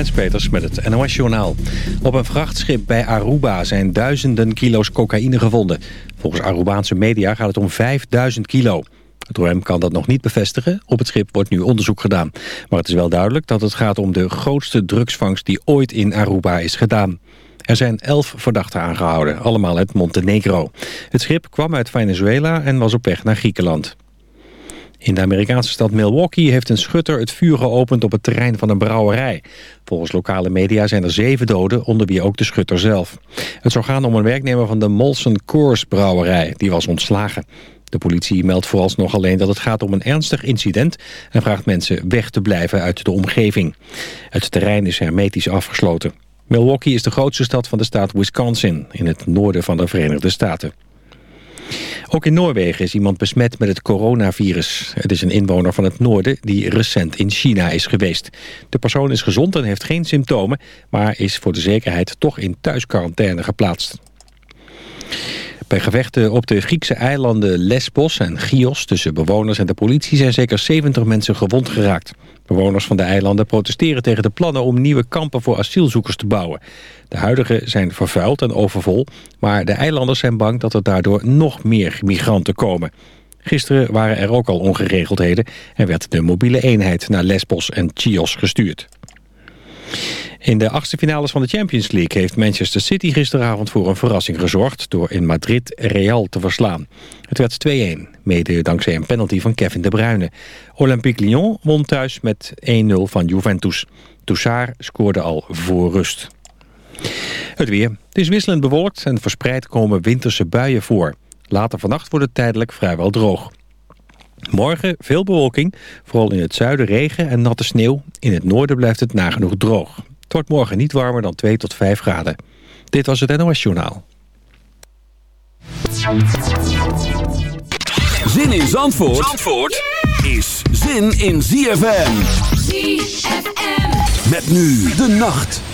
Clemens Peters met het NOS-journaal. Op een vrachtschip bij Aruba zijn duizenden kilo's cocaïne gevonden. Volgens Arubaanse media gaat het om 5000 kilo. Het OM kan dat nog niet bevestigen. Op het schip wordt nu onderzoek gedaan. Maar het is wel duidelijk dat het gaat om de grootste drugsvangst... die ooit in Aruba is gedaan. Er zijn elf verdachten aangehouden, allemaal uit Montenegro. Het schip kwam uit Venezuela en was op weg naar Griekenland. In de Amerikaanse stad Milwaukee heeft een schutter het vuur geopend op het terrein van een brouwerij. Volgens lokale media zijn er zeven doden, onder wie ook de schutter zelf. Het zou gaan om een werknemer van de Molson Coors brouwerij, die was ontslagen. De politie meldt vooralsnog alleen dat het gaat om een ernstig incident... en vraagt mensen weg te blijven uit de omgeving. Het terrein is hermetisch afgesloten. Milwaukee is de grootste stad van de staat Wisconsin... in het noorden van de Verenigde Staten. Ook in Noorwegen is iemand besmet met het coronavirus. Het is een inwoner van het noorden die recent in China is geweest. De persoon is gezond en heeft geen symptomen... maar is voor de zekerheid toch in thuisquarantaine geplaatst. Bij gevechten op de Griekse eilanden Lesbos en Chios tussen bewoners en de politie zijn zeker 70 mensen gewond geraakt. Bewoners van de eilanden protesteren tegen de plannen om nieuwe kampen voor asielzoekers te bouwen. De huidige zijn vervuild en overvol, maar de eilanders zijn bang dat er daardoor nog meer migranten komen. Gisteren waren er ook al ongeregeldheden en werd de mobiele eenheid naar Lesbos en Chios gestuurd. In de achtste finales van de Champions League heeft Manchester City gisteravond voor een verrassing gezorgd door in Madrid Real te verslaan. Het werd 2-1, mede dankzij een penalty van Kevin De Bruyne. Olympique Lyon won thuis met 1-0 van Juventus. Toussard scoorde al voor rust. Het weer. Het is wisselend bewolkt en verspreid komen winterse buien voor. Later vannacht wordt het tijdelijk vrijwel droog. Morgen veel bewolking, vooral in het zuiden regen en natte sneeuw. In het noorden blijft het nagenoeg droog. Het wordt morgen niet warmer dan 2 tot 5 graden. Dit was het NOS Journaal. Zin in Zandvoort, Zandvoort is zin in ZFM. ZFM. Met nu de nacht.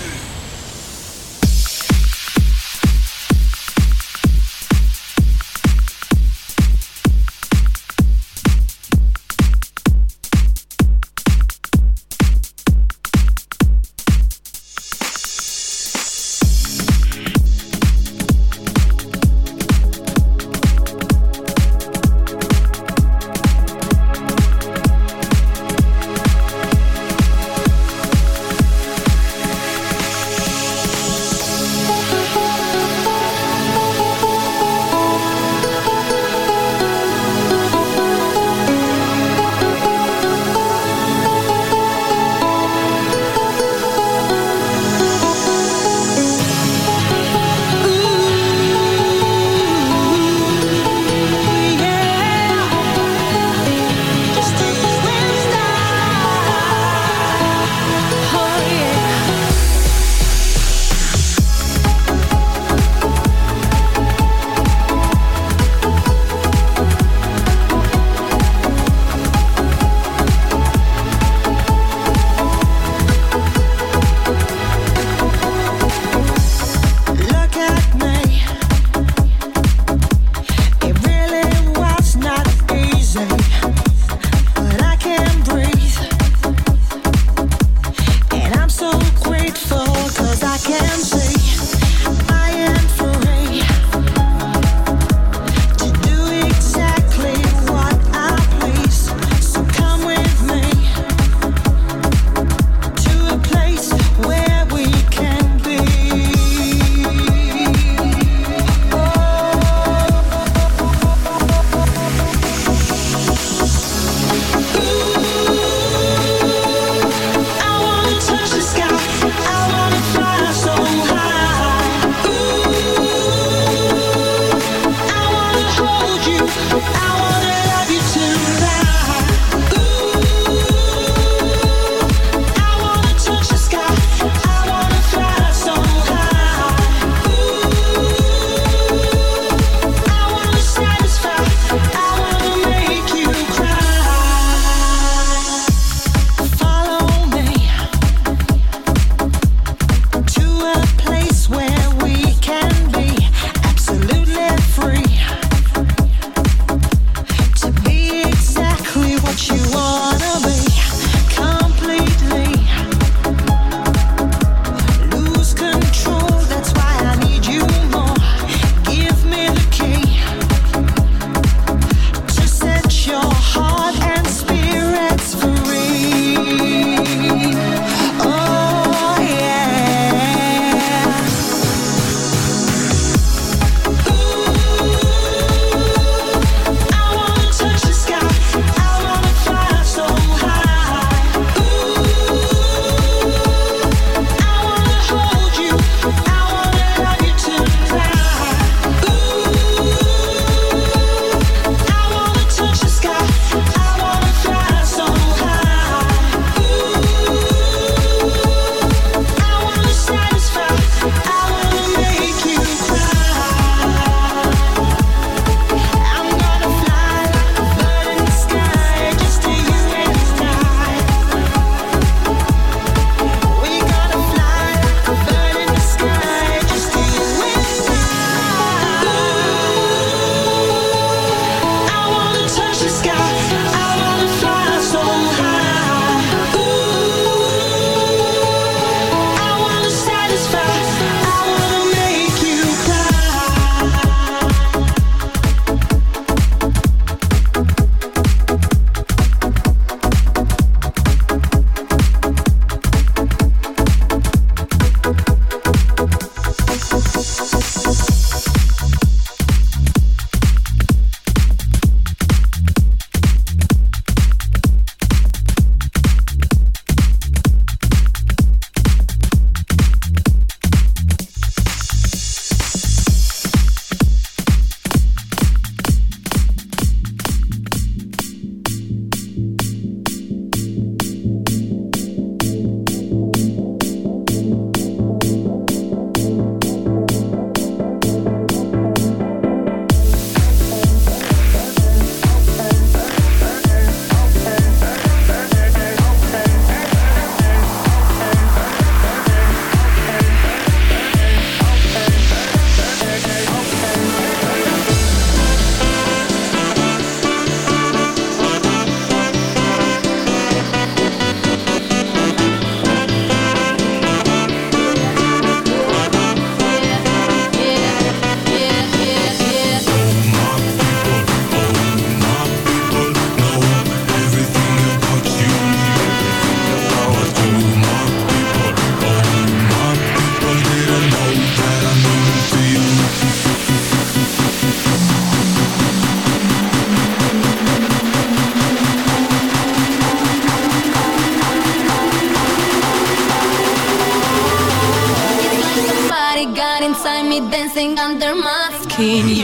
My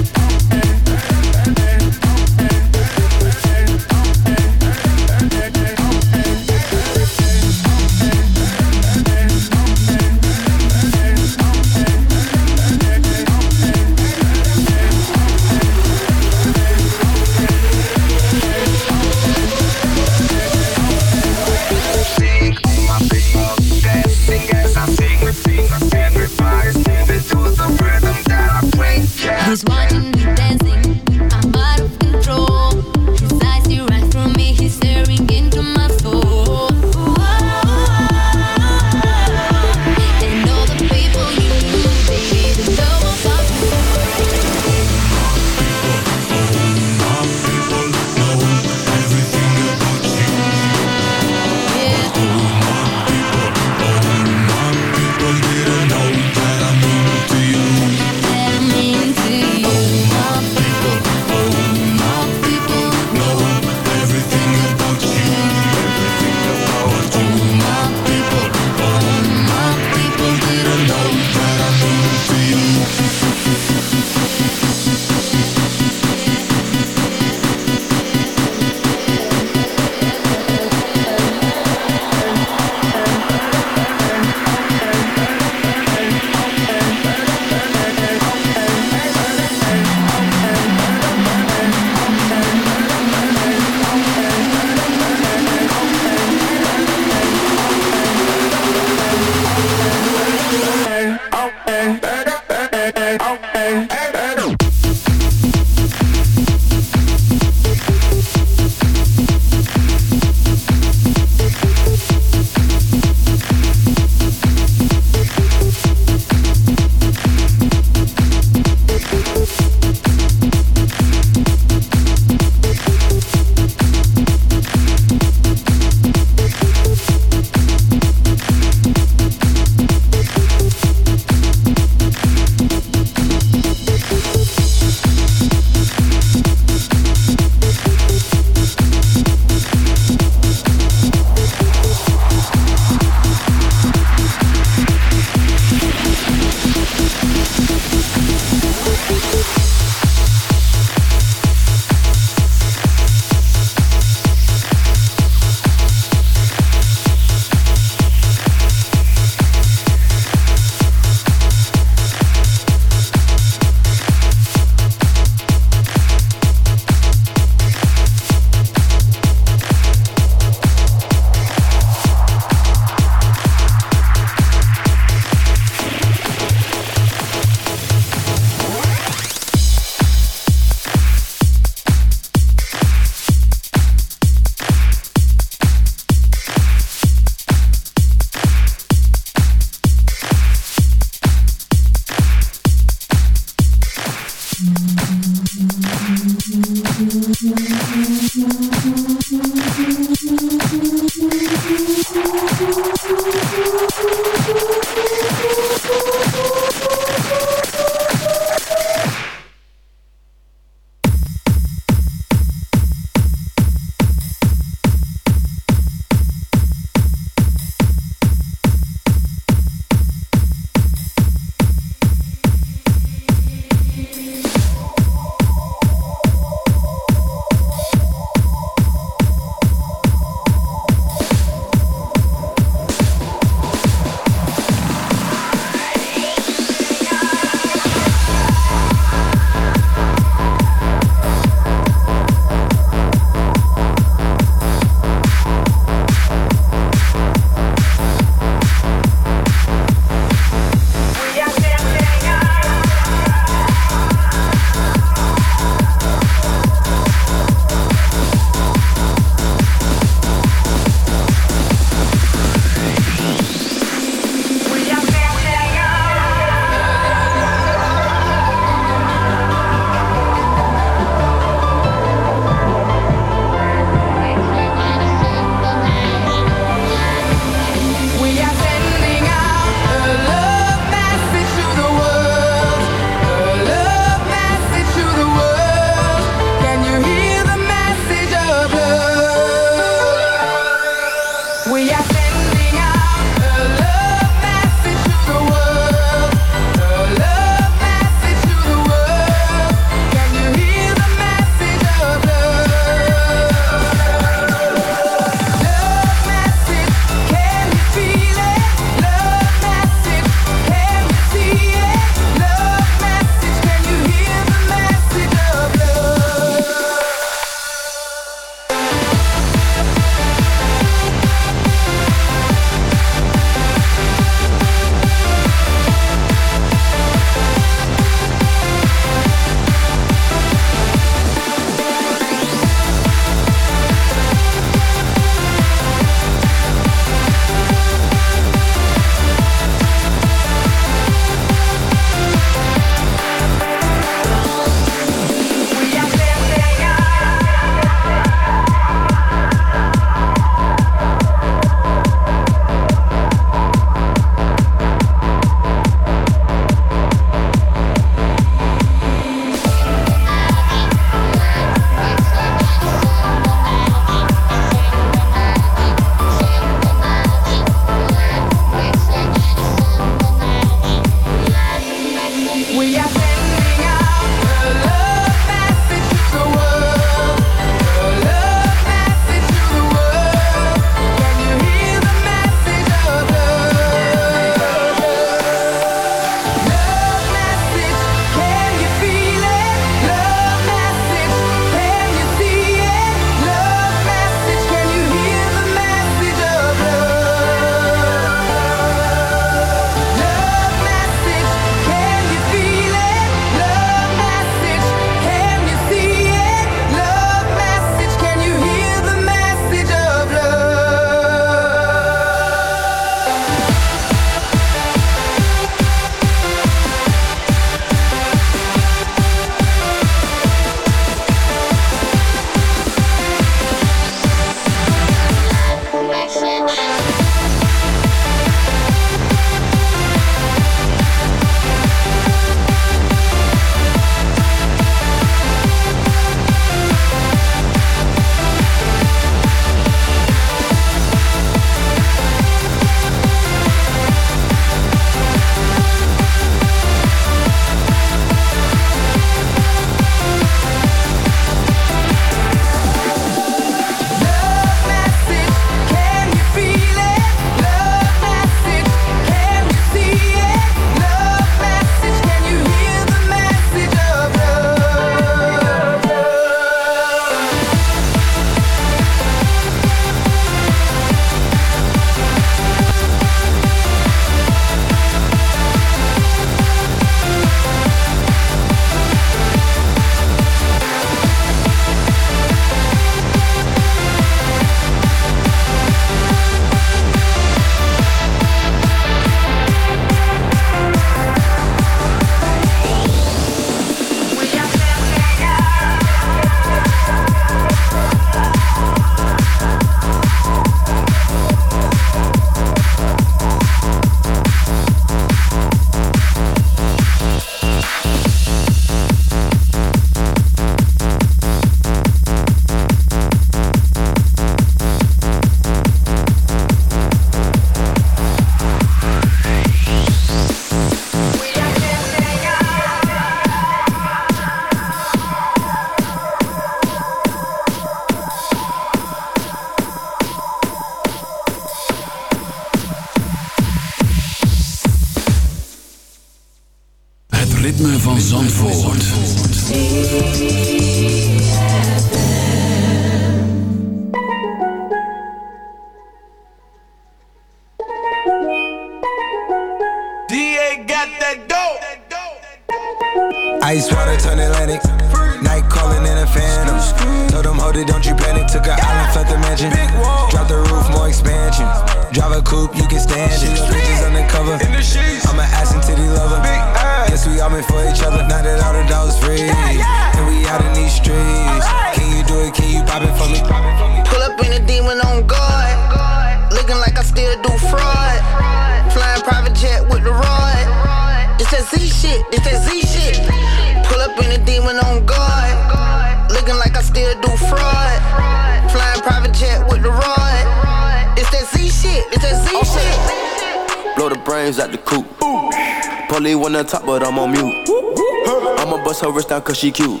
cause she cute.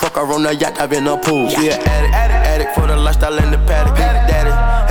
Fuck her on the yacht, I've been a pool. She an addict, addict for the lifestyle and the paddock. Daddy,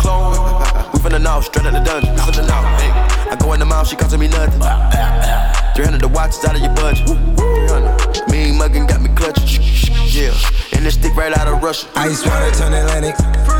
Clone. We finna know, straight out the dungeon. Finna know. Hey. I go in the mouth, she costing me nothing. 300 the watch is out of your budget. 300. Mean muggin' got me clutching. Yeah. And this stick right out of Russia. Ice water turn Atlantic.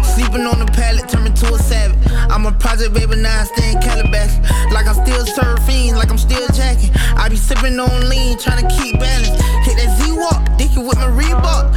Sleeping on the pallet, turn me to a savage. I'm a project baby, now I stay in Calabash. Like I'm still surfing, like I'm still jacking. I be sipping on lean, trying to keep balance. Hit that Z-Walk, dicky with my Reebok.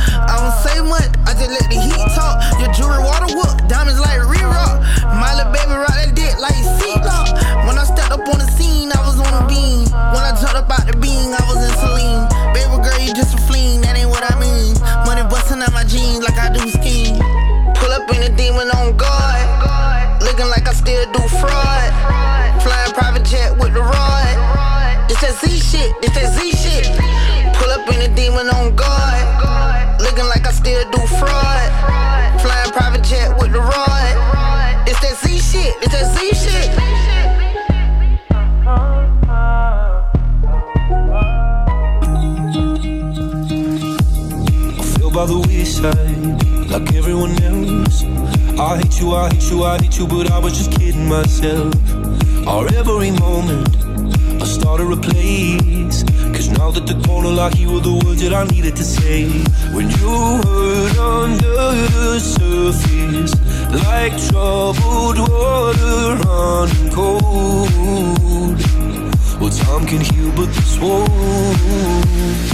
That Z shit. Pull up in a demon on guard. Looking like I still do fraud. Flying private jet with the rod. It's that Z shit, it's that Z shit. by the wayside, like everyone else. I hate you, I hate you, I hate you, but I was just kidding myself. Or every moment, I started a place. Cause now that the corner lock, you were the words that I needed to say. When you hurt under the surface, like troubled water running cold. Well, time can heal, but this won't.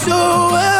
The storm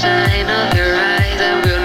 shine of your eyes, I will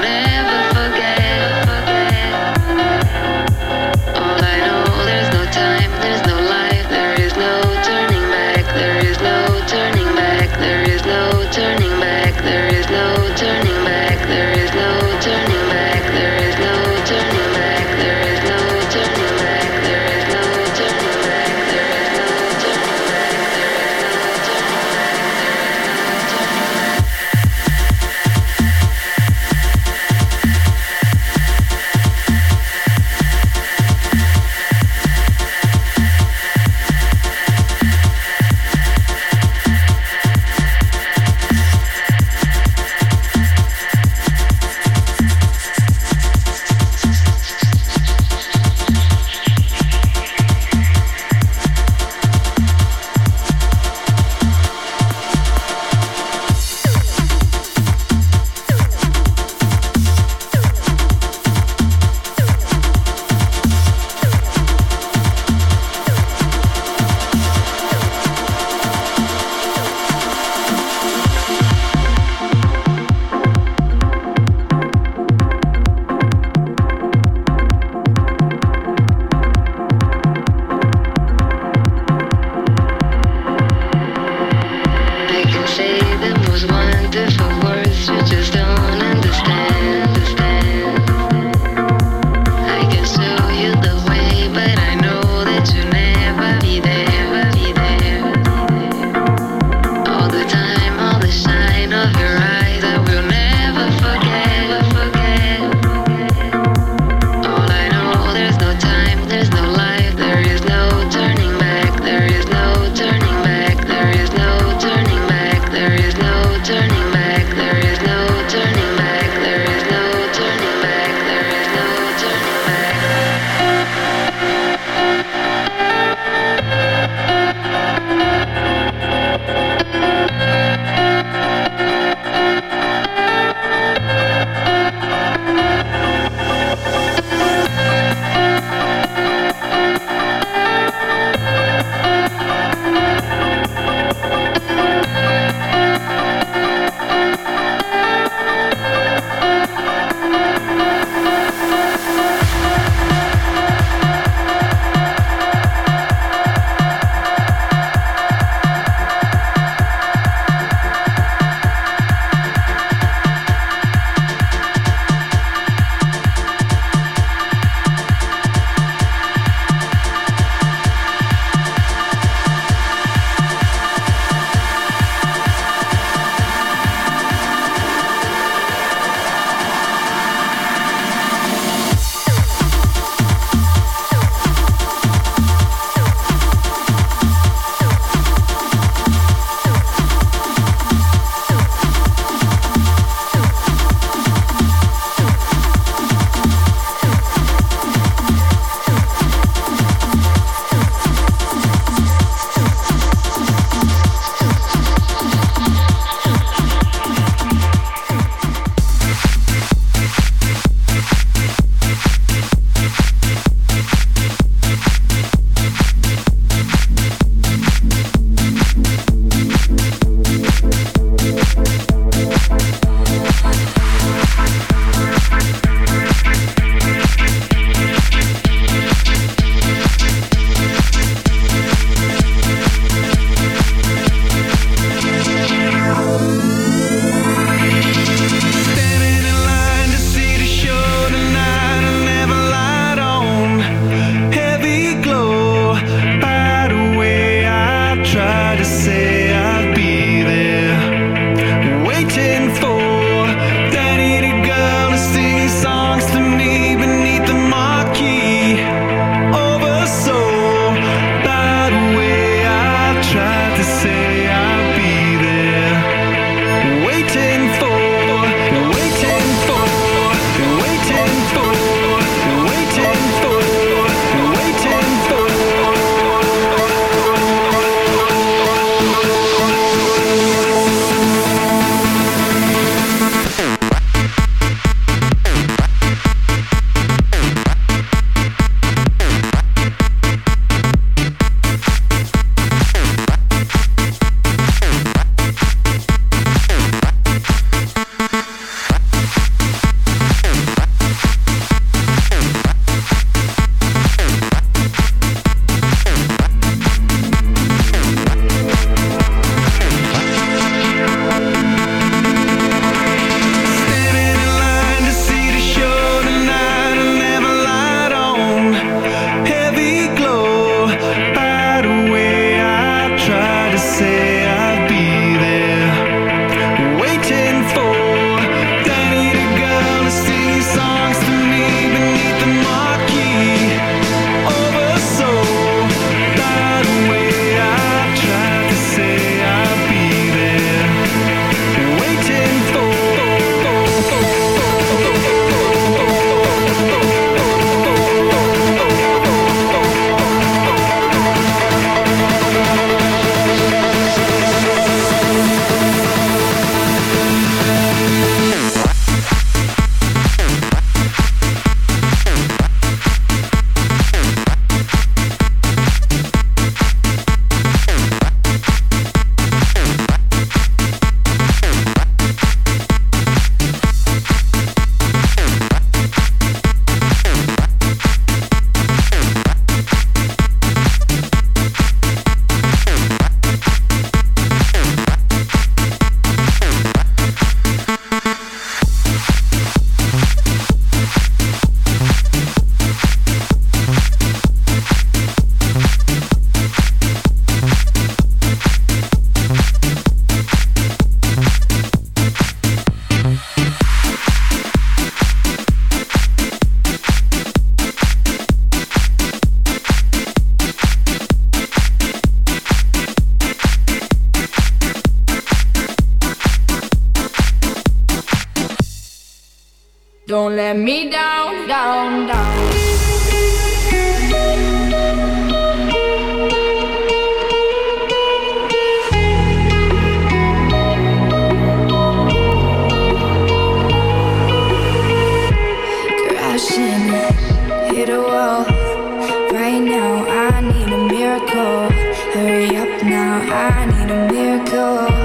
Hurry up now, I need a miracle.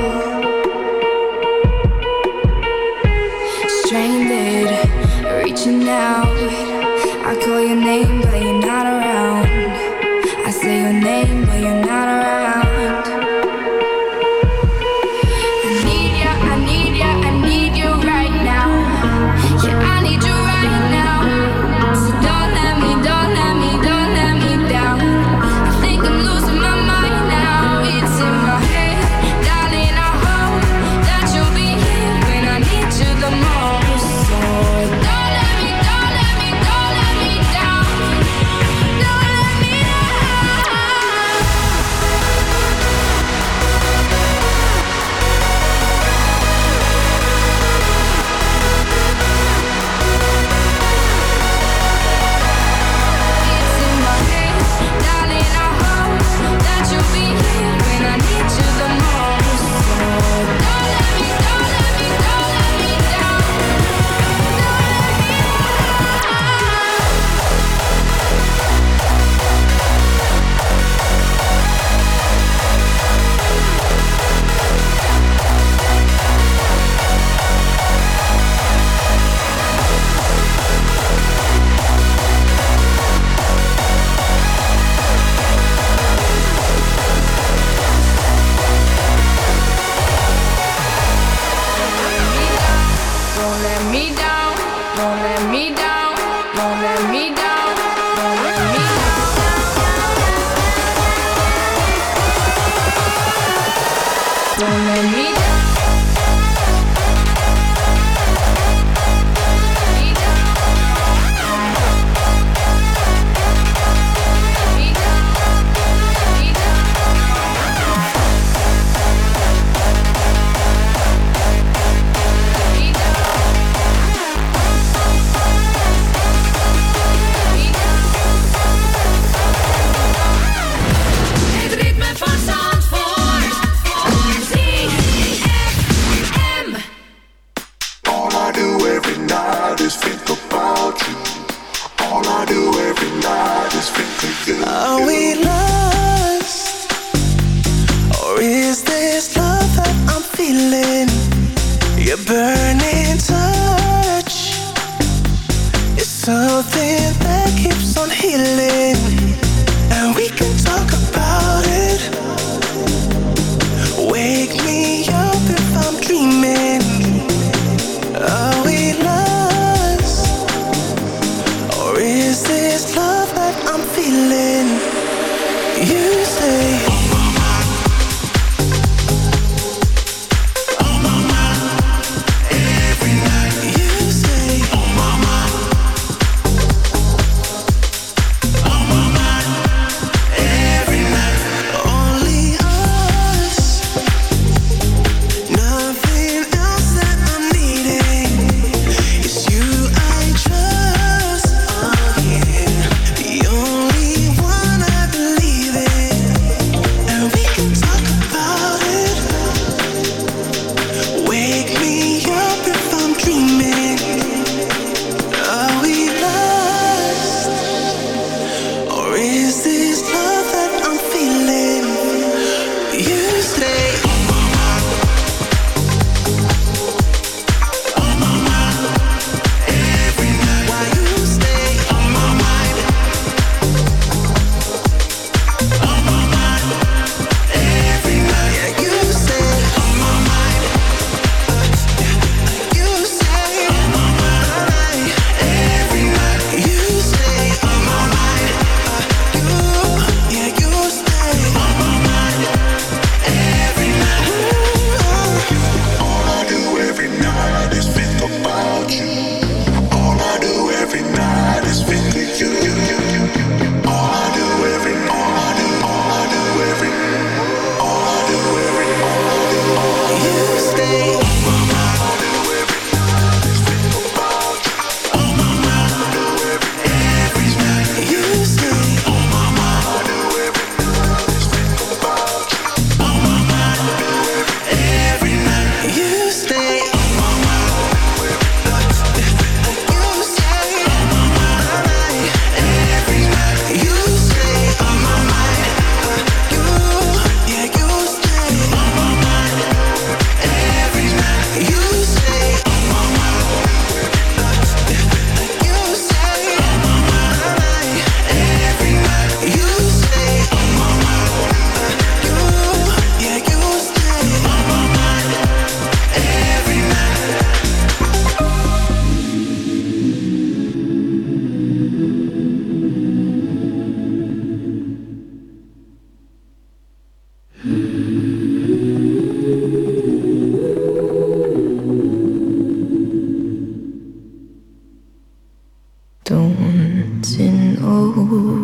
Know